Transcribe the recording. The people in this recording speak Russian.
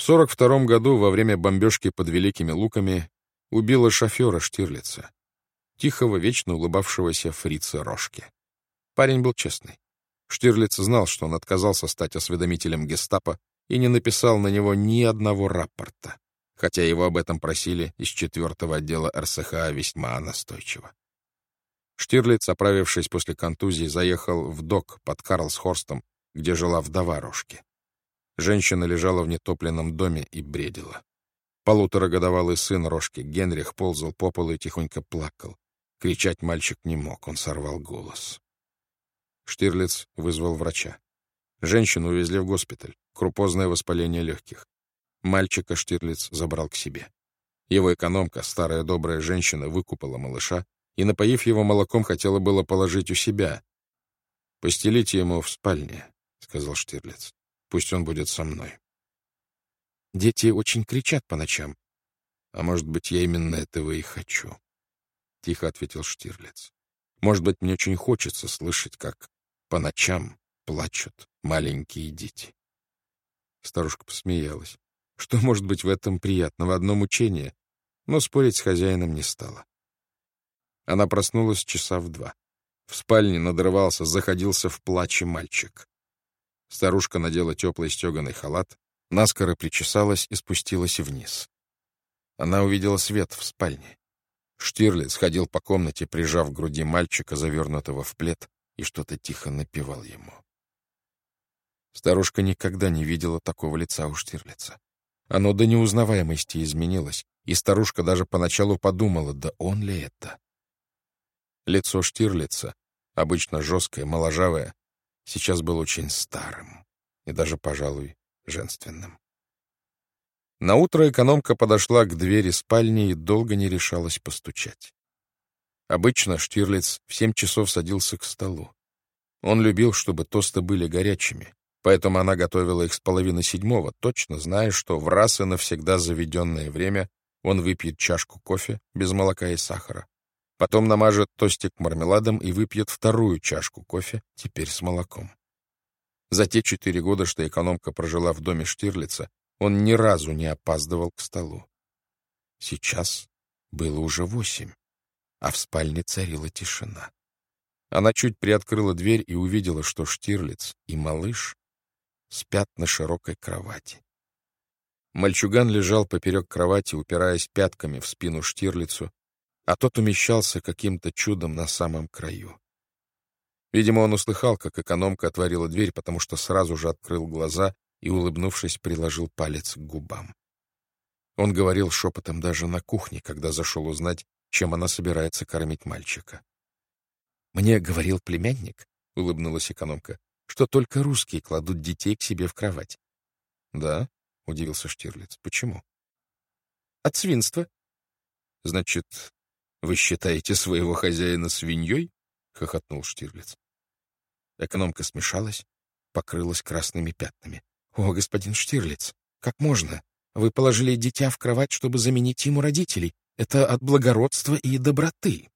В 42 году, во время бомбежки под Великими Луками, убила шофера Штирлица, тихого, вечно улыбавшегося фрица Рожки. Парень был честный. Штирлиц знал, что он отказался стать осведомителем гестапо и не написал на него ни одного рапорта, хотя его об этом просили из четвертого отдела РСХА весьма настойчиво. Штирлиц, оправившись после контузии, заехал в док под Карлсхорстом, где жила вдова Рожки. Женщина лежала в нетопленном доме и бредила. Полуторагодовалый сын Рожки, Генрих, ползал по полу и тихонько плакал. Кричать мальчик не мог, он сорвал голос. Штирлиц вызвал врача. Женщину увезли в госпиталь. Крупозное воспаление легких. Мальчика Штирлиц забрал к себе. Его экономка, старая добрая женщина, выкупала малыша и, напоив его молоком, хотела было положить у себя. «Постелите ему в спальне», — сказал Штирлиц. «Пусть он будет со мной». «Дети очень кричат по ночам». «А может быть, я именно этого и хочу», — тихо ответил Штирлиц. «Может быть, мне очень хочется слышать, как по ночам плачут маленькие дети». Старушка посмеялась. Что может быть в этом приятного? Одно мучение. Но спорить с хозяином не стала. Она проснулась часа в два. В спальне надрывался, заходился в плаче мальчик. Старушка надела теплый стеганый халат, наскоро причесалась и спустилась вниз. Она увидела свет в спальне. Штирлиц ходил по комнате, прижав к груди мальчика, завернутого в плед, и что-то тихо напевал ему. Старушка никогда не видела такого лица у Штирлица. Оно до неузнаваемости изменилось, и старушка даже поначалу подумала, да он ли это? Лицо Штирлица, обычно жесткое, моложавое, сейчас было очень старым и даже, пожалуй, женственным. Наутро экономка подошла к двери спальни и долго не решалась постучать. Обычно Штирлиц в семь часов садился к столу. Он любил, чтобы тосты были горячими, Поэтому она готовила их с половины седьмого, точно зная, что в раз и навсегда заведенное время он выпьет чашку кофе без молока и сахара. Потом намажет тостик мармеладом и выпьет вторую чашку кофе, теперь с молоком. За те четыре года, что экономка прожила в доме Штирлица, он ни разу не опаздывал к столу. Сейчас было уже восемь, а в спальне царила тишина. Она чуть приоткрыла дверь и увидела, что Штирлиц и малыш спят на широкой кровати. Мальчуган лежал поперек кровати, упираясь пятками в спину Штирлицу, а тот умещался каким-то чудом на самом краю. Видимо, он услыхал, как экономка отворила дверь, потому что сразу же открыл глаза и, улыбнувшись, приложил палец к губам. Он говорил шепотом даже на кухне, когда зашел узнать, чем она собирается кормить мальчика. «Мне говорил племянник», — улыбнулась экономка, что только русские кладут детей к себе в кровать. — Да? — удивился Штирлиц. — Почему? — От свинства. — Значит, вы считаете своего хозяина свиньей? — хохотнул Штирлиц. Экономка смешалась, покрылась красными пятнами. — О, господин Штирлиц, как можно? Вы положили дитя в кровать, чтобы заменить ему родителей. Это от благородства и доброты.